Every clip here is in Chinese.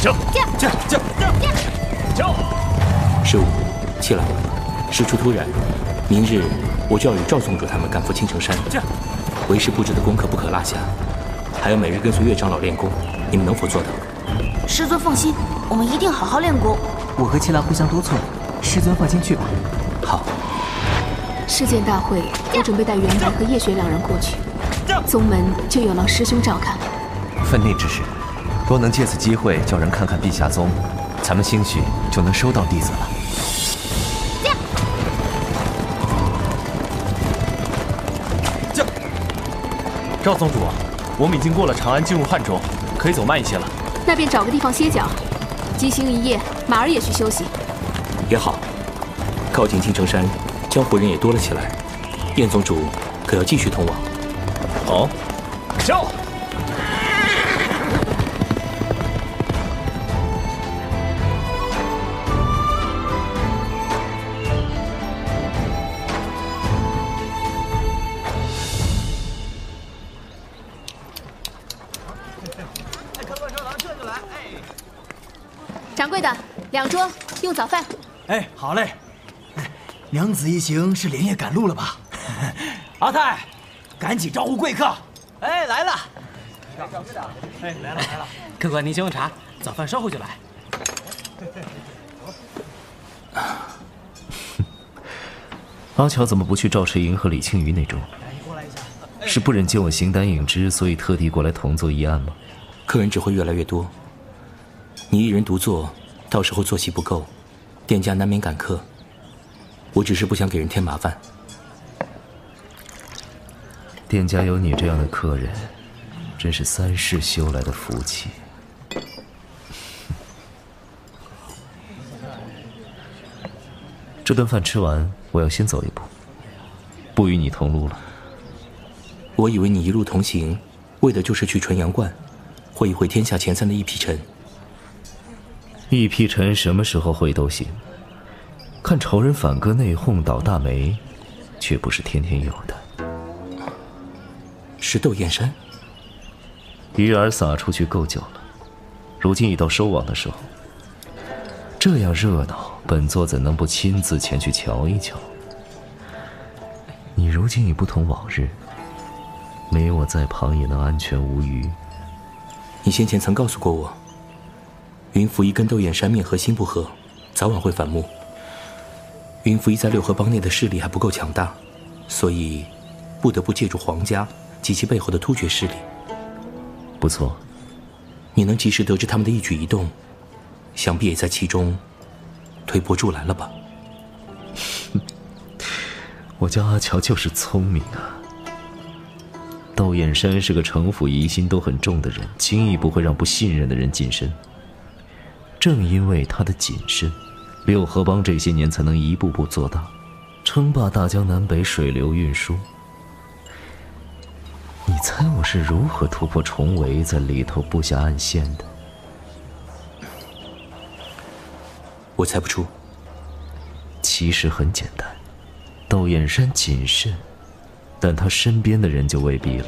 叫叫叫叫叫！十五，七郎，事出突然，明日我就要与赵宗主他们赶赴青城山。这为师布置的功课不可落下，还要每日跟随岳长老练功，你们能否做到？师尊放心，我们一定好好练功。我和七郎互相督促，师尊放心去吧。好。世剑大会，我准备带元白和叶雪两人过去，宗门就有劳师兄照看。分内之事，若能借此机会叫人看看碧霞宗，咱们兴许就能收到弟子了。驾！赵宗主，我们已经过了长安，进入汉中，可以走慢一些了。那便找个地方歇脚，急行一夜，马儿也去休息。也好，靠近青城山，江湖人也多了起来。燕宗主可要继续通往？好，叫。桌用早饭。哎，好嘞。娘子一行是连夜赶路了吧？阿泰，赶紧招呼贵客。哎，来了。掌柜的，哎，来了来了。客官您先用茶，早饭稍后就来。阿乔怎么不去赵赤银和李青鱼那桌？是不忍见我形单影只，所以特地过来同坐一案吗？客人只会越来越多。你一人独坐，到时候坐席不够，店家难免赶客。我只是不想给人添麻烦。店家有你这样的客人，真是三世修来的福气。这顿饭吃完，我要先走一步，不与你同路了。我以为你一路同行，为的就是去纯阳观，会一会天下前三的一匹尘。一批臣什么时候会都行，看仇人反戈内讧倒大霉，却不是天天有的。是窦燕山，鱼饵撒出去够久了，如今已到收网的时候。这样热闹，本座怎能不亲自前去瞧一瞧？你如今已不同往日，没我在旁也能安全无虞。你先前曾告诉过我。云福一跟窦燕山面和心不和，早晚会反目。云福一在六合帮内的势力还不够强大，所以不得不借助皇家及其背后的突厥势力。不错，你能及时得知他们的一举一动，想必也在其中推波助澜了吧？我叫阿乔就是聪明啊。窦燕山是个城府疑心都很重的人，轻易不会让不信任的人近身。正因为他的谨慎，六合帮这些年才能一步步做大，称霸大江南北水流运输。你猜我是如何突破重围，在里头布下暗线的？我猜不出。其实很简单，窦燕山谨慎，但他身边的人就未必了。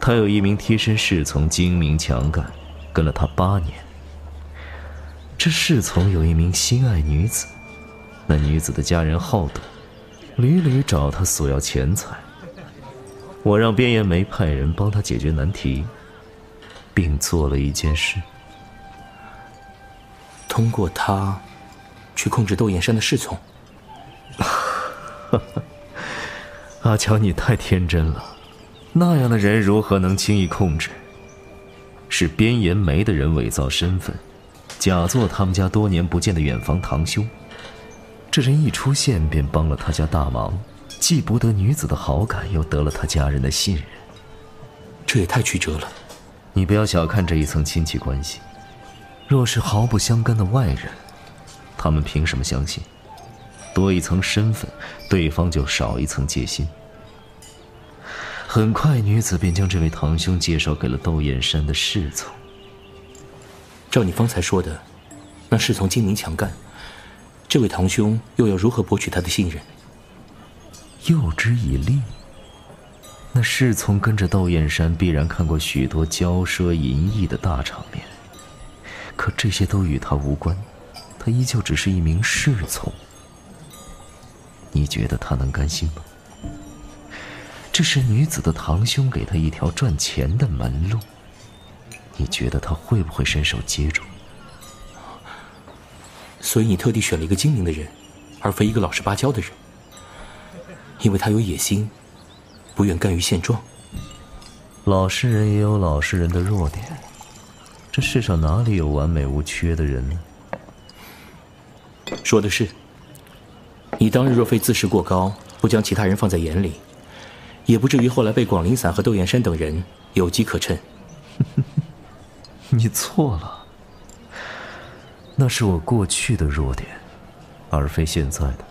他有一名贴身侍从，精明强干，跟了他八年。这侍从有一名心爱女子，那女子的家人好赌，屡屡找他索要钱财。我让边延梅派人帮他解决难题，并做了一件事：通过他去控制窦燕山的侍从。阿乔，你太天真了，那样的人如何能轻易控制？是边延梅的人伪造身份。假作他们家多年不见的远房堂兄，这人一出现便帮了他家大忙，既博得女子的好感，又得了他家人的信任。这也太曲折了。你不要小看这一层亲戚关系，若是毫不相干的外人，他们凭什么相信？多一层身份，对方就少一层戒心。很快，女子便将这位堂兄介绍给了窦燕山的侍从。照你方才说的，那侍从精明强干，这位堂兄又要如何博取他的信任？诱之以利。那侍从跟着窦燕山，必然看过许多骄奢淫逸的大场面，可这些都与他无关，他依旧只是一名侍从。你觉得他能甘心吗？这是女子的堂兄给他一条赚钱的门路，你觉得他会不会伸手接住？所以你特地选了一个精明的人，而非一个老实巴交的人，因为他有野心，不愿甘于现状。老实人也有老实人的弱点，这世上哪里有完美无缺的人呢？说的是。你当日若非自视过高，不将其他人放在眼里，也不至于后来被广陵散和窦燕山等人有机可乘。你错了，那是我过去的弱点，而非现在的。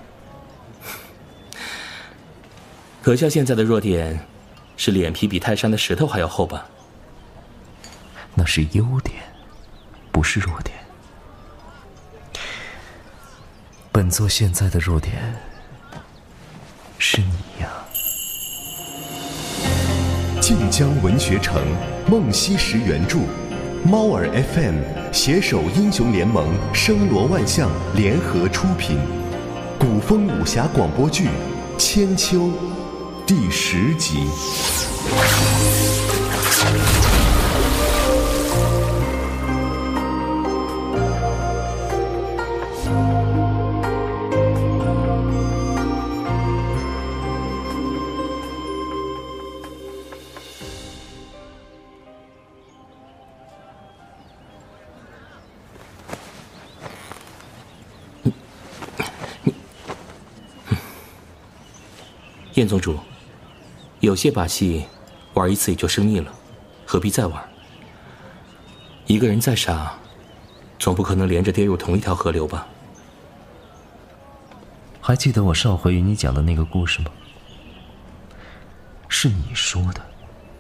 可笑现在的弱点，是脸皮比泰山的石头还要厚吧？那是优点，不是弱点。本座现在的弱点是你呀！晋江文学城，梦溪石原著，猫耳 FM 携手英雄联盟、声罗万象联合出品，古风武侠广播剧《千秋》第十集。燕宗主，有些把戏玩一次也就生腻了，何必再玩？一个人再傻，总不可能连着跌入同一条河流吧？还记得我上回与你讲的那个故事吗？是你说的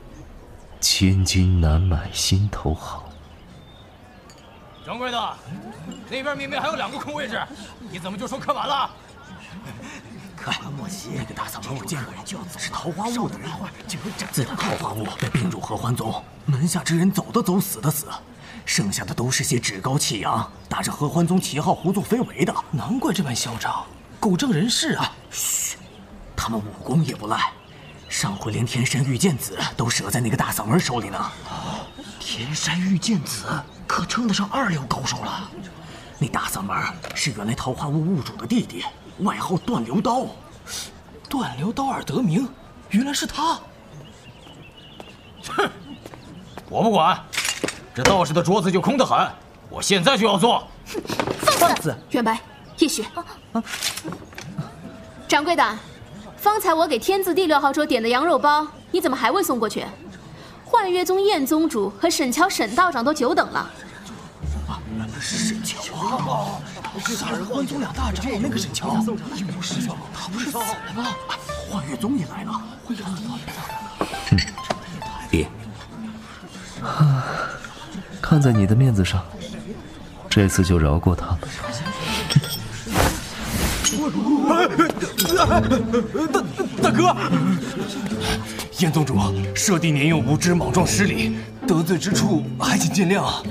“千金难买心头好”。掌柜的，那边明明还有两个空位置，你怎么就说客满了？客官莫邪，那个大嗓门我见过，是桃花坞的人。自打桃花坞被并入合欢宗，门下之人走的走，死的死，剩下的都是些趾高气扬、打着合欢宗旗号胡作非为的。难怪这般嚣张，狗仗人势啊！嘘，他们武功也不赖，上回连天山御剑子都折在那个大嗓门手里呢。天山御剑子可称得上二流高手了。那大嗓门是原来桃花坞坞主的弟弟。外号断流刀，断流刀而得名，原来是他。哼，我不管，这道士的桌子就空得很，我现在就要做。放肆！元白、叶雪，掌柜的，方才我给天字第六号桌点的羊肉包，你怎么还未送过去？幻月宗燕宗主和沈乔沈道长都久等了。沈乔啊！大人幻宗两大长老那个沈乔，他不是死了吗？幻月宗也来了。嗯，别。看在你的面子上，这次就饶过他们。大大哥，燕宗主，舍弟年幼无知，莽撞失礼，得罪之处还请见谅。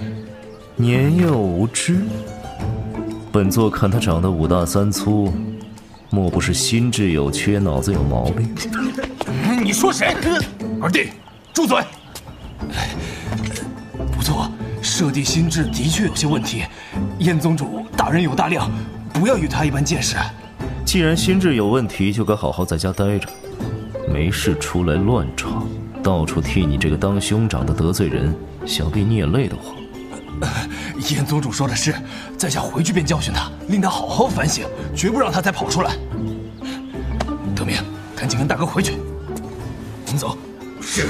年幼无知，本座看他长得五大三粗，莫不是心智有缺，脑子有毛病？你说谁？二弟，住嘴！不错，舍弟心智的确有些问题。燕宗主大人有大量，不要与他一般见识。既然心智有问题，就该好好在家待着，没事出来乱闯，到处替你这个当兄长的得罪人，想必你也累得慌。燕宗主说的是，在下回去便教训他，令他好好反省，绝不让他再跑出来。德明，赶紧跟大哥回去。我们走。是。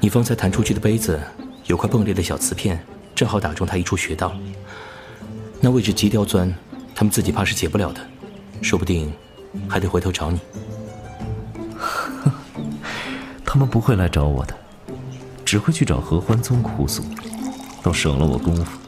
你方才弹出去的杯子，有块迸裂的小瓷片，正好打中他一处穴道。那位置极刁钻，他们自己怕是解不了的，说不定还得回头找你。他们不会来找我的，只会去找合欢宗哭诉，倒省了我功夫。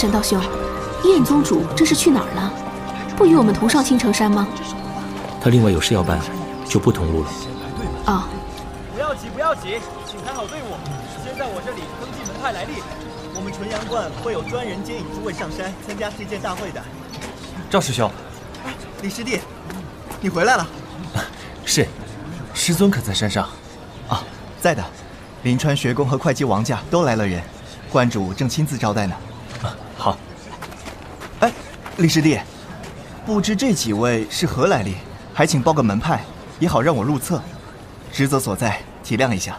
沈道兄，燕宗主这是去哪儿了？不与我们同上青城山吗？他另外有事要办，就不同路了。啊，不要急，不要急，请排好队伍。先在我这里登记门派来历。我们纯阳观会有专人接引诸位上山参加世剑大会的。赵师兄，李师弟，你回来了。是，师尊可在山上？啊，在的。临川学宫和会稽王家都来了人，观主正亲自招待呢。李师弟，不知这几位是何来历？还请报个门派，也好让我入册。职责所在，体谅一下。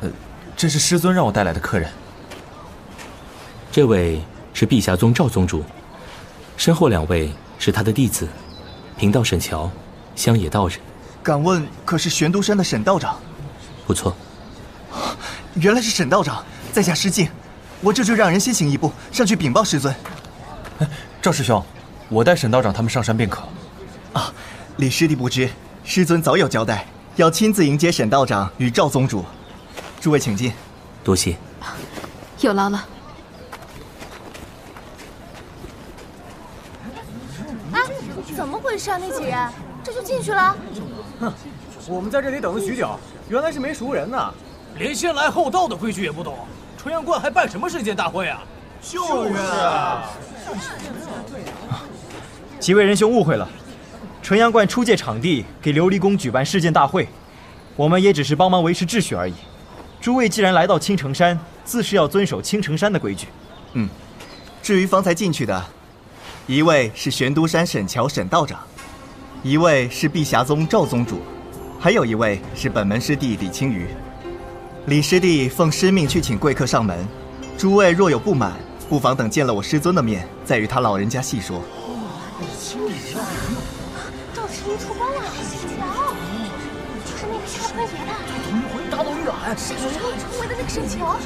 呃，这是师尊让我带来的客人。这位是碧霞宗赵宗主，身后两位是他的弟子，贫道沈乔，乡野道人。敢问可是玄都山的沈道长？不错。原来是沈道长，在下失敬，我这就让人先行一步上去禀报师尊。赵师兄，我带沈道长他们上山便可。啊，李师弟不知，师尊早有交代，要亲自迎接沈道长与赵宗主。诸位请进。多谢。有劳了。哎，怎么回事啊？那几人这就进去了？哼，我们在这里等了许久，原来是没熟人呢。连先来后到的规矩也不懂，纯阳观还办什么世界大会啊？就是啊！几位仁兄误会了，纯阳观出借场地给琉璃宫举办世剑大会，我们也只是帮忙维持秩序而已。诸位既然来到青城山，自是要遵守青城山的规矩。嗯，至于方才进去的，一位是玄都山沈乔沈道长，一位是碧霞宗赵宗主，还有一位是本门师弟李青鱼。李师弟奉师命去请贵客上门，诸位若有不满，不妨等见了我师尊的面，再与他老人家细说。李青鱼，赵青鱼出关了，瞧，就是那个去看飞碟的，在同一回大老远，是是被称为的那个沈乔，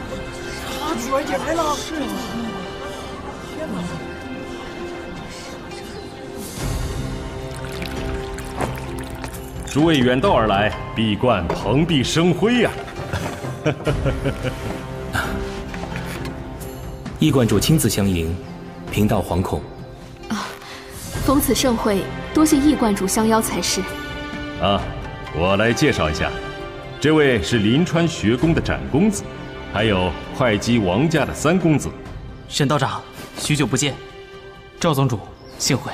他居然也来了！是啊，天哪！诸位远道而来，闭关蓬荜生辉呀！易观主亲自相迎，贫道惶恐。啊，逢此盛会，多谢易观主相邀才是。啊，我来介绍一下，这位是临川学宫的展公子，还有会稽王家的三公子。沈道长，许久不见。赵宗主，幸会。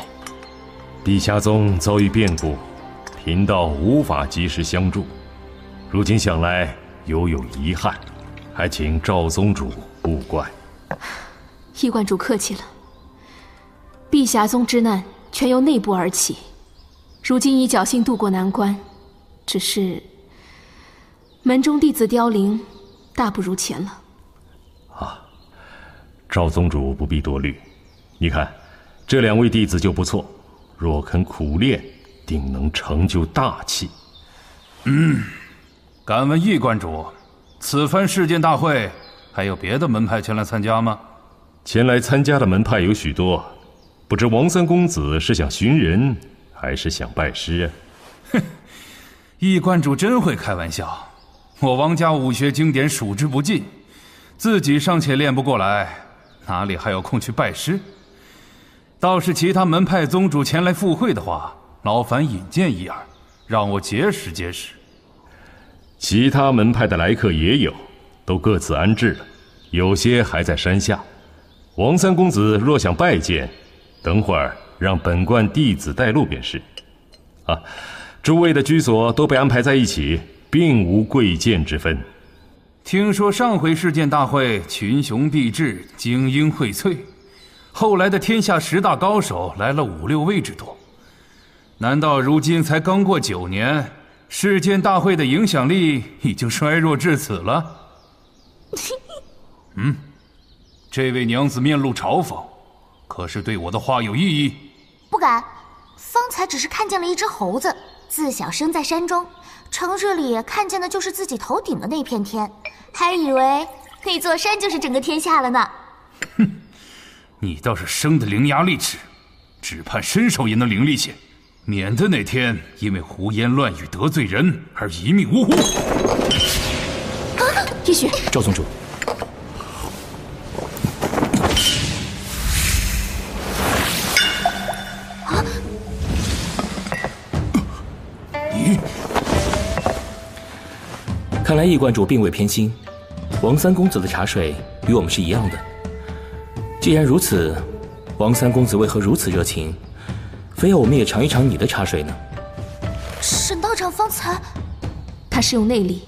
碧霞宗遭遇变故，贫道无法及时相助，如今想来。犹有遗憾，还请赵宗主勿怪。易观主客气了。碧霞宗之难全由内部而起，如今已侥幸渡过难关，只是门中弟子凋零，大不如前了。啊，赵宗主不必多虑，你看这两位弟子就不错，若肯苦练，定能成就大器。嗯。敢问易观主，此番世剑大会还有别的门派前来参加吗？前来参加的门派有许多，不知王三公子是想寻人，还是想拜师？哼，易观主真会开玩笑。我王家武学经典数之不尽，自己尚且练不过来，哪里还有空去拜师？倒是其他门派宗主前来赴会的话，劳烦引荐一二，让我结识结识。其他门派的来客也有，都各自安置了，有些还在山下。王三公子若想拜见，等会儿让本观弟子带路便是。啊，诸位的居所都被安排在一起，并无贵贱之分。听说上回世剑大会群雄毕至，精英荟萃，后来的天下十大高手来了五六位之多。难道如今才刚过九年？世剑大会的影响力已经衰弱至此了。嗯，这位娘子面露嘲讽，可是对我的话有异议？不敢，方才只是看见了一只猴子，自小生在山中，城市里看见的就是自己头顶的那片天，还以为那座山就是整个天下了呢。哼，你倒是生的伶牙俐齿，只盼身手也能伶俐些。免得哪天因为胡言乱语得罪人而一命呜呼。继续。赵宗主，啊！你，看来易观主并未偏心，王三公子的茶水与我们是一样的。既然如此，王三公子为何如此热情，非要我们也尝一尝你的茶水呢？沈道长方才，他是用内力。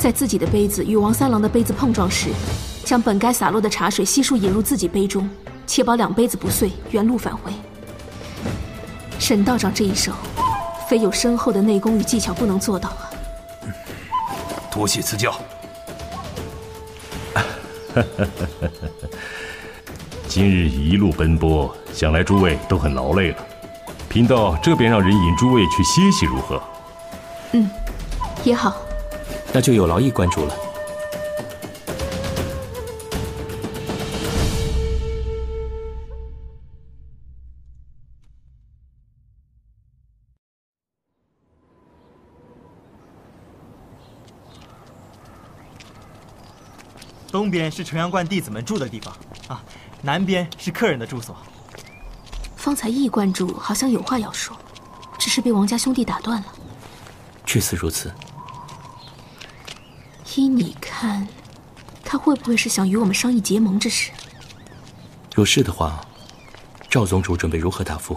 在自己的杯子与王三郎的杯子碰撞时，将本该洒落的茶水悉数引入自己杯中，确保两杯子不碎，原路返回。沈道长这一手，非有深厚的内功与技巧不能做到啊！多谢赐教。今日一路奔波，想来诸位都很劳累了。贫道这便让人引诸位去歇息，如何？嗯，也好。那就有劳易关主了。东边是纯阳观弟子们住的地方啊，南边是客人的住所。方才易观主好像有话要说，只是被王家兄弟打断了。确实如此。依你看，他会不会是想与我们商议结盟之事？若是的话，赵宗主准备如何答复？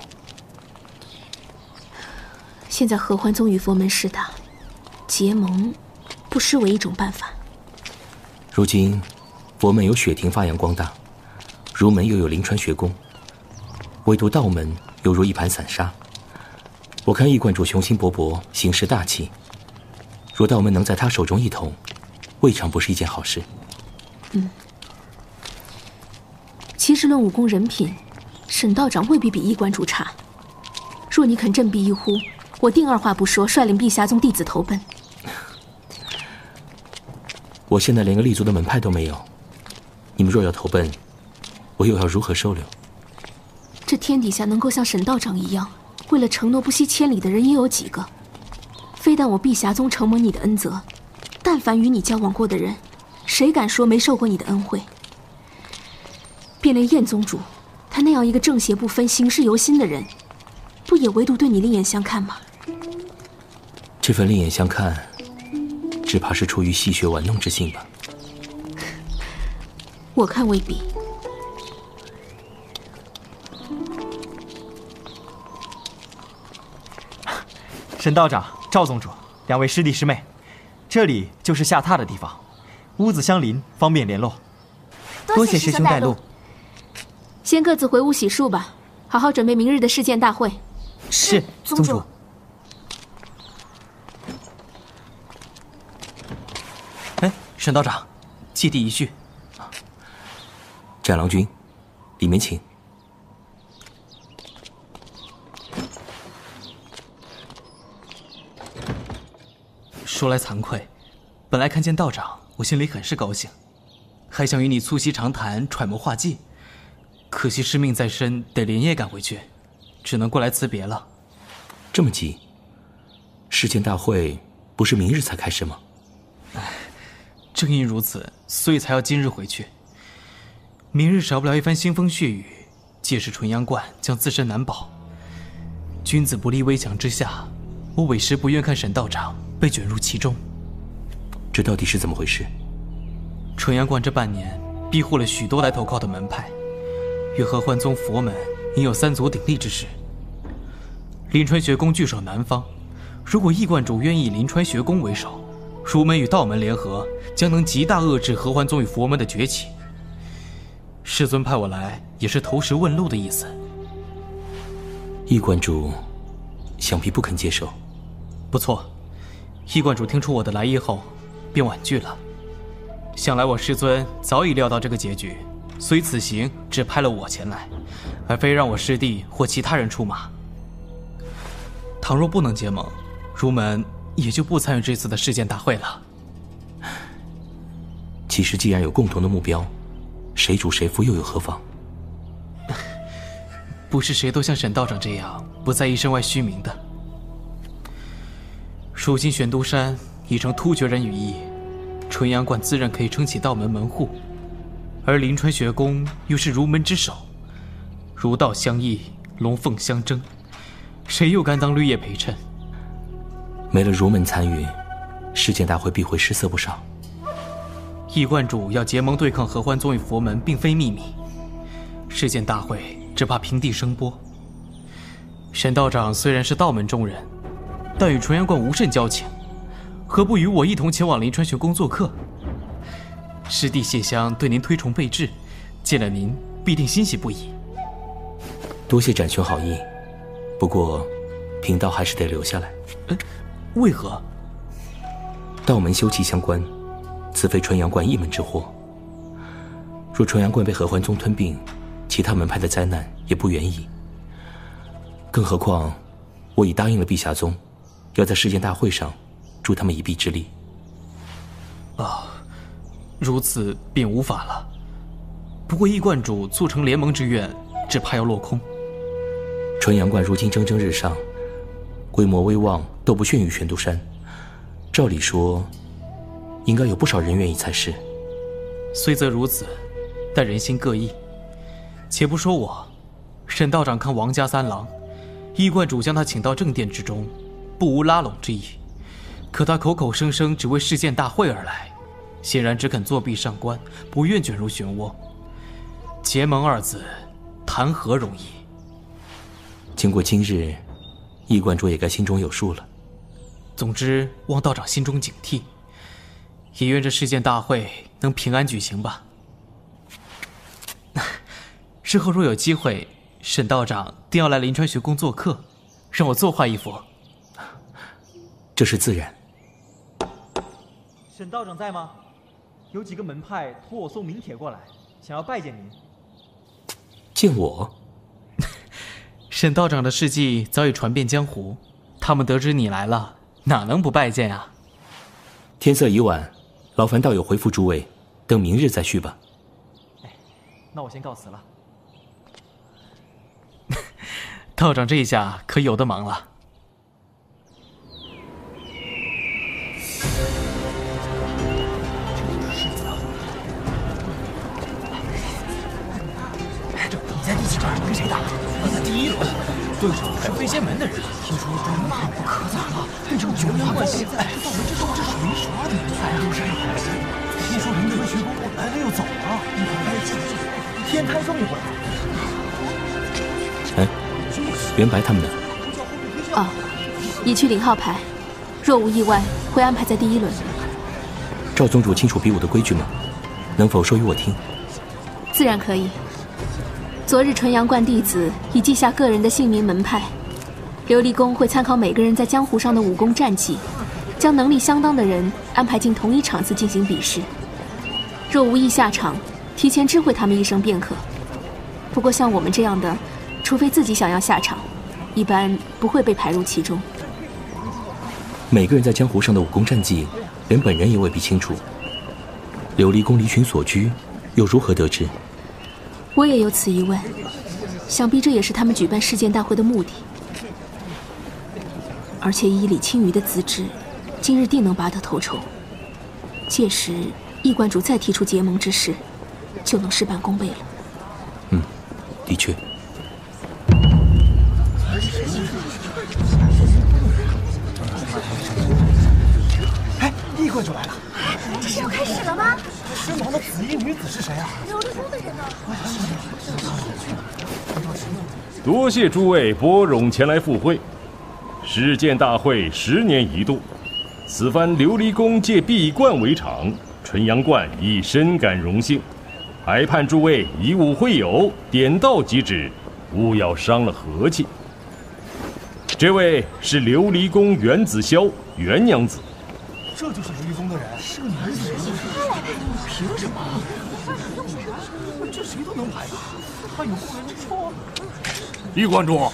现在合欢宗与佛门势大，结盟不失为一种办法。如今，佛门有雪庭发扬光大，儒门又有临川学宫，唯独道门犹如一盘散沙。我看易观主雄心勃勃，行事大气，若道门能在他手中一统，未尝不是一件好事。嗯，其实论武功人品，沈道长未必比易观主差。若你肯振臂一呼，我定二话不说，率领碧霞宗弟子投奔。我现在连个立足的门派都没有，你们若要投奔，我又要如何收留？这天底下能够像沈道长一样，为了承诺不惜千里的人，又有几个？非但我碧霞宗承蒙你的恩泽，但凡与你交往过的人，谁敢说没受过你的恩惠？便连燕宗主，他那样一个正邪不分、行事由心的人，不也唯独对你另眼相看吗？这份另眼相看，只怕是出于戏谑玩弄之心吧。我看未必。沈道长、赵宗主，两位师弟师妹，这里就是下榻的地方，屋子相邻，方便联络。多谢师兄带路。先各自回屋洗漱吧，好好准备明日的试剑大会。是，宗主。哎，沈道长，祭地一叙。战郎君，里面请。说来惭愧，本来看见道长，我心里很是高兴，还想与你促膝长谈，揣摩画技。可惜师命在身，得连夜赶回去，只能过来辞别了。这么急？试剑大会不是明日才开始吗？唉，正因如此，所以才要今日回去。明日少不了一番腥风血雨，届时纯阳观将自身难保。君子不立危墙之下，我委实不愿看沈道长。被卷入其中，这到底是怎么回事？纯阳观这半年庇护了许多来投靠的门派，与合欢宗佛门应有三足鼎立之势。临川学宫据守南方，如果易观主愿意以临川学宫为首，儒门与道门联合，将能极大遏制合欢宗与佛门的崛起。师尊派我来，也是投石问路的意思。易观主想必不肯接受。不错。易观主听出我的来意后，便婉拒了。想来我师尊早已料到这个结局，所以此行只派了我前来，而非让我师弟或其他人出马。倘若不能结盟，儒门也就不参与这次的事件大会了。其实，既然有共同的目标，谁主谁负又有何妨？不是谁都像沈道长这样不在意身外虚名的。如今玄都山已成突厥人羽翼，纯阳观自然可以撑起道门门户，而临川学宫又是儒门之首，儒道相异，龙凤相争，谁又甘当绿叶陪衬？没了儒门参与，世界大会必会失色不少。易观主要结盟对抗合欢宗与佛门，并非秘密。世剑大会只怕平地生波。沈道长虽然是道门中人，但与纯阳观无甚交情，何不与我一同前往临川学宫做客？师弟谢香对您推崇备至，见了您必定欣喜不已。多谢展兄好意，不过贫道还是得留下来。嗯，为何？道门修齐相关，此非纯阳观一门之祸。若纯阳观被合欢宗吞并，其他门派的灾难也不远矣。更何况，我已答应了碧霞宗，要在世剑大会上助他们一臂之力。啊，如此便无法了。不过易观主促成联盟之愿，只怕要落空。纯阳观如今蒸蒸日上，规模威望都不逊于玄都山。照理说，应该有不少人愿意才是。虽则如此，但人心各异。且不说我，沈道长看王家三郎，易观主将他请到正殿之中，不无拉拢之意。可他口口声声只为世剑大会而来，显然只肯作弊上观，不愿卷入漩涡。结盟二字，谈何容易？经过今日，易观主也该心中有数了。总之，望道长心中警惕，也愿这世剑大会能平安举行吧。日后若有机会，沈道长定要来临川学宫做客，让我作画一幅。这是自然。沈道长在吗？有几个门派托我送名帖过来，想要拜见您。见我？沈道长的事迹早已传遍江湖，他们得知你来了，哪能不拜见啊？天色已晚，劳烦道友回复诸位，等明日再续吧。哎，那我先告辞了。道长这一下可有的忙了。你在第几关跟谁打？我在第一轮，对手是飞仙门的人。听说那不可咋了？变成九阳关现在道门之中，这属于什么比赛啊？听说林川学宫来了又走了，天台终于回来。哎，袁白他们呢？哦，已去领号牌，若无意外会安排在第一轮。赵宗主清楚比武的规矩吗？能否说与我听？自然可以。昨日纯阳观弟子已记下个人的姓名、门派。琉璃宫会参考每个人在江湖上的武功战绩，将能力相当的人安排进同一场次进行比试。若无意下场，提前知会他们一声便可。不过像我们这样的，除非自己想要下场，一般不会被排入其中。每个人在江湖上的武功战绩，连本人也未必清楚。琉璃宫离群所居，又如何得知？我也有此疑问，想必这也是他们举办世剑大会的目的。而且以李青鱼的资质，今日定能拔得头筹。届时，易观主再提出结盟之事，就能事半功倍了。嗯，的确。哎，易观主来了！身旁的紫衣女子是谁啊？琉璃宫的人呢？多谢诸位拨冗前来赴会。世剑大会十年一度，此番琉璃宫借闭关为场，纯阳观亦深感荣幸，还盼诸位以武会友，点到即止，勿要伤了和气。这位是琉璃宫袁子霄，袁娘子。这就是琉璃宫的人，是个男子，他来排，凭什么？这谁都能排，他有过人之处。易观主，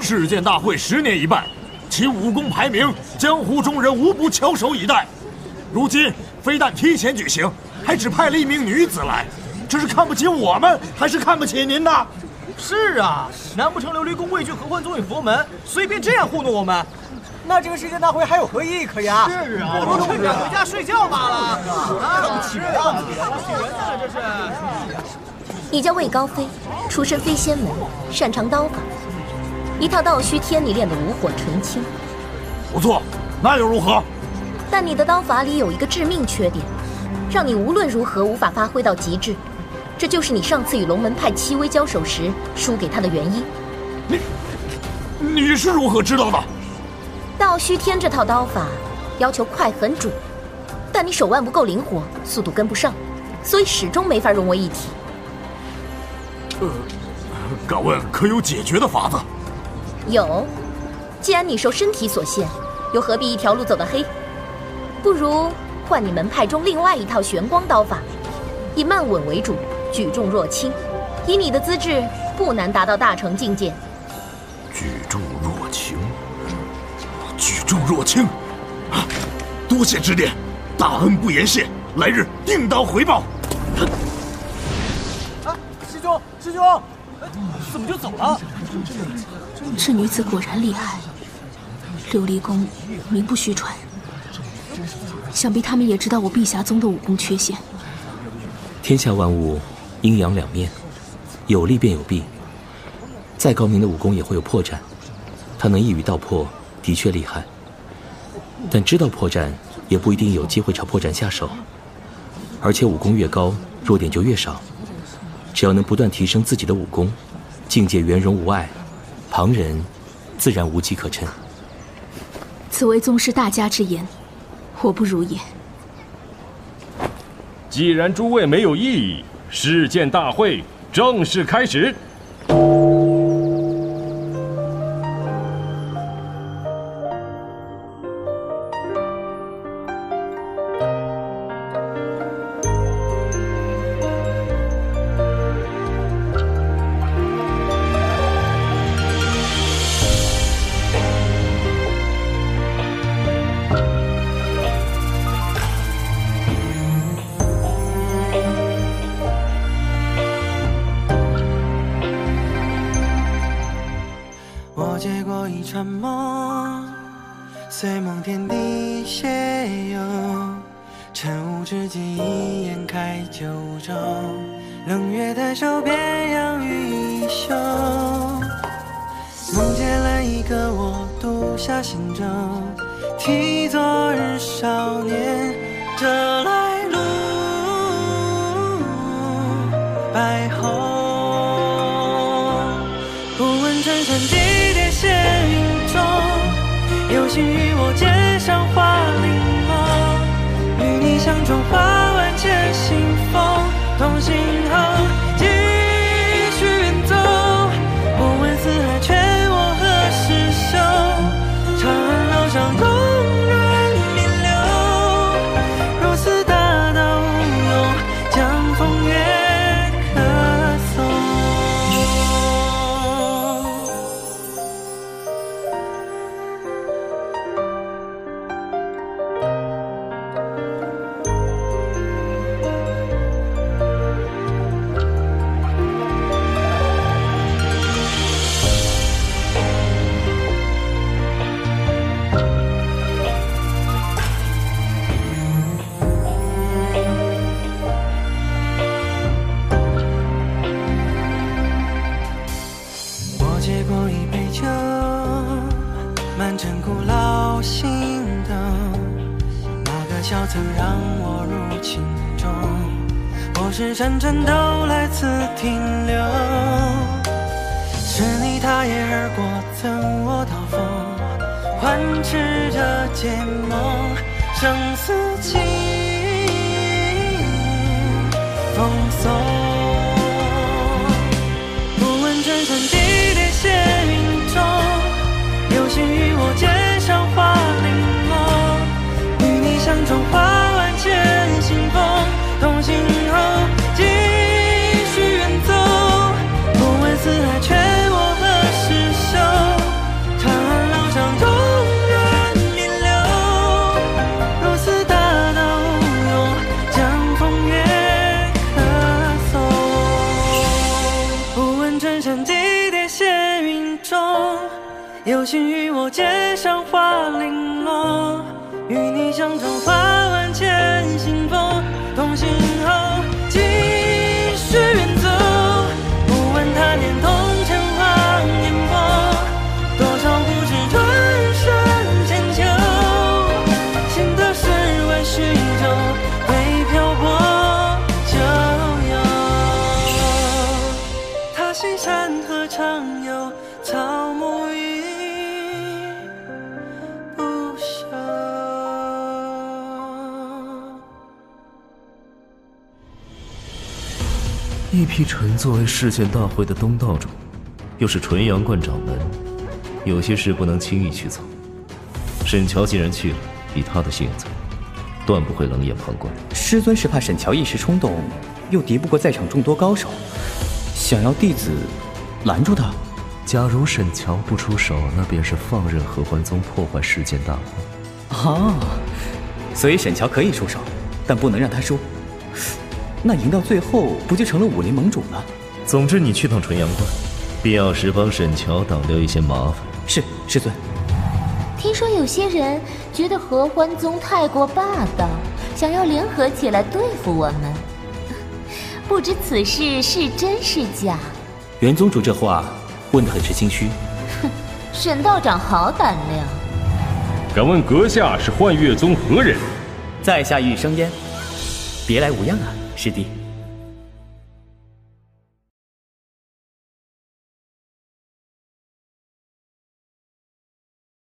世剑大会十年一办。其武功排名，江湖中人无不翘首以待。如今非但提前举行，还只派了一名女子来，这是看不起我们，还是看不起您呢？是啊，难不成琉璃宫畏惧合欢宗与佛门，随便这样糊弄我们？那这个世界大会还有何意义可言？是啊，不如回家睡觉罢了。啊，是啊，看不起人呢，这是。你叫魏高飞，出身飞仙门，擅长刀法。一套道虚天里练得炉火纯青，不错，那又如何？但你的刀法里有一个致命缺点，让你无论如何无法发挥到极致。这就是你上次与龙门派戚薇交手时输给他的原因。你，你是如何知道的？道虚天这套刀法要求快很准，但你手腕不够灵活，速度跟不上，所以始终没法融为一体。呃，敢问可有解决的法子？有。既然你受身体所限，又何必一条路走到黑？不如换你门派中另外一套玄光刀法，以慢稳为主。举重若轻，以你的资质，不难达到大成境界。若轻，多谢指点，大恩不言谢，来日定当回报。啊，师兄，师兄，怎么就走了？这女子果然厉害，琉璃宫名不虚传，想必他们也知道我碧霞宗的武功缺陷。天下万物。阴阳两面，有利便有弊。再高明的武功也会有破绽，他能一语道破，的确厉害。但知道破绽，也不一定有机会朝破绽下手。而且武功越高，弱点就越少。只要能不断提升自己的武功，境界圆融无碍，旁人自然无机可乘。此为宗师大家之言，我不如也。既然诸位没有异议。事件大会正式开始。下行舟，替昨日少年折来路白虹。不问春山低点闲雨中，有心与我肩上花零落。与你相撞花万千星风，同行好。阵阵都来此停留，是你踏叶而过，赠我刀锋，环持着结梦，生死情风送。不问转山地叠血云中，有幸与我肩上花零落，与你相撞花批臣作为事件大会的东道主，又是纯阳观掌门，有些事不能轻易去做。沈乔既然去了，以他的性子，断不会冷眼旁观。师尊是怕沈乔一时冲动，又敌不过在场众多高手，想要弟子拦住他。假如沈乔不出手，那便是放任合欢宗破坏世剑大会。啊，所以沈乔可以出手，但不能让他输。那赢到最后，不就成了武林盟主了？总之，你去趟纯阳观，必要时帮沈乔挡掉一些麻烦。是，师尊。听说有些人觉得合欢宗太过霸道，想要联合起来对付我们。不知此事是真是假？袁宗主这话问得很是心虚。哼，沈道长好胆量。敢问阁下是幻月宗何人？在下玉生烟，别来无恙啊，师弟。